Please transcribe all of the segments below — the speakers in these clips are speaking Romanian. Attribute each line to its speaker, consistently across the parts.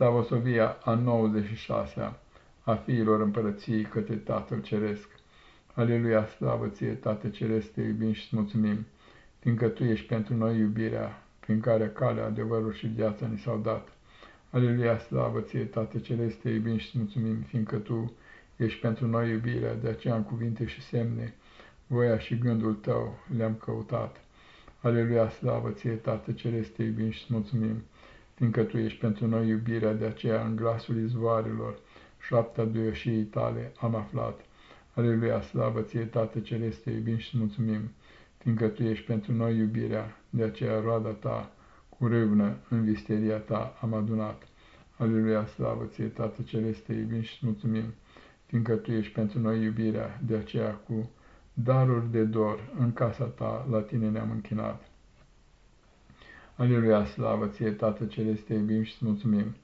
Speaker 1: Slavosovia a 96-a a fiilor împărăției către Tatăl Ceresc. Aleluia, slavă ție, Tată Ceresc, te iubim și îți mulțumim, fiindcă Tu ești pentru noi iubirea, prin care calea, adevărul și viața ni s-au dat. Aleluia, slavă ție, Tată Ceresc, te iubim și îți mulțumim, fiindcă Tu ești pentru noi iubirea, de aceea în cuvinte și semne, voia și gândul Tău le-am căutat. Aleluia, slavă ție, Tată Ceresc, te iubim și îți mulțumim, fiindcă Tu ești pentru noi iubirea, de aceea în glasul izvoarelor, șapta duioșiei tale am aflat. Aleluia, slavă ție, Tată Celeste, iubim și mulțumim, fiindcă Tu ești pentru noi iubirea, de aceea roada Ta, cu râvnă, în visteria Ta am adunat. Aleluia, slavă ție, Tată Celeste, iubim și mulțumim, fiindcă Tu ești pentru noi iubirea, de aceea cu daruri de dor în casa Ta la Tine ne-am închinat. Aleluia, slavă ție, Tată Celeste, iubim și mulțumim,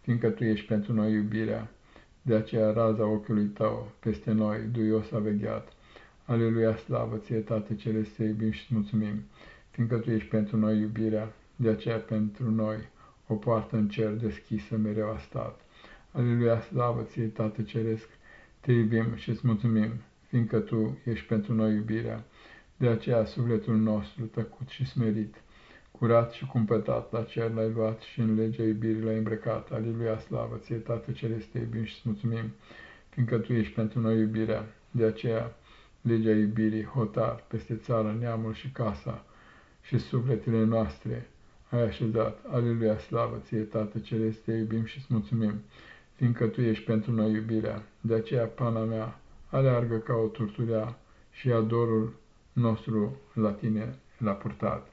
Speaker 1: fiindcă Tu ești pentru noi iubirea, de aceea raza ochiului tău peste noi duios a vegheat. Aleluia, slavă ție, Tată Celeste, iubim și mulțumim, fiindcă Tu ești pentru noi iubirea, de aceea pentru noi o poartă în cer deschisă mereu a stat. Aleluia, slavă ție, Tată Ceresc, te iubim și îți mulțumim, fiindcă Tu ești pentru noi iubirea, de aceea sufletul nostru tăcut și smerit, Curat și cumpătat la cer l-ai luat și în legea iubirii l-ai îmbrăcat. Aleluia, slavă ție, Tată Celeste, iubim și mulțumim, fiindcă Tu ești pentru noi iubirea. De aceea, legea iubirii, hotar, peste țară, neamul și casa și sufletele noastre ai așezat. Aleluia, slavă ție, Tată Celeste, iubim și mulțumim, fiindcă Tu ești pentru noi iubirea. De aceea, pana mea, aleargă ca o turturea și adorul nostru la Tine l-a purtat.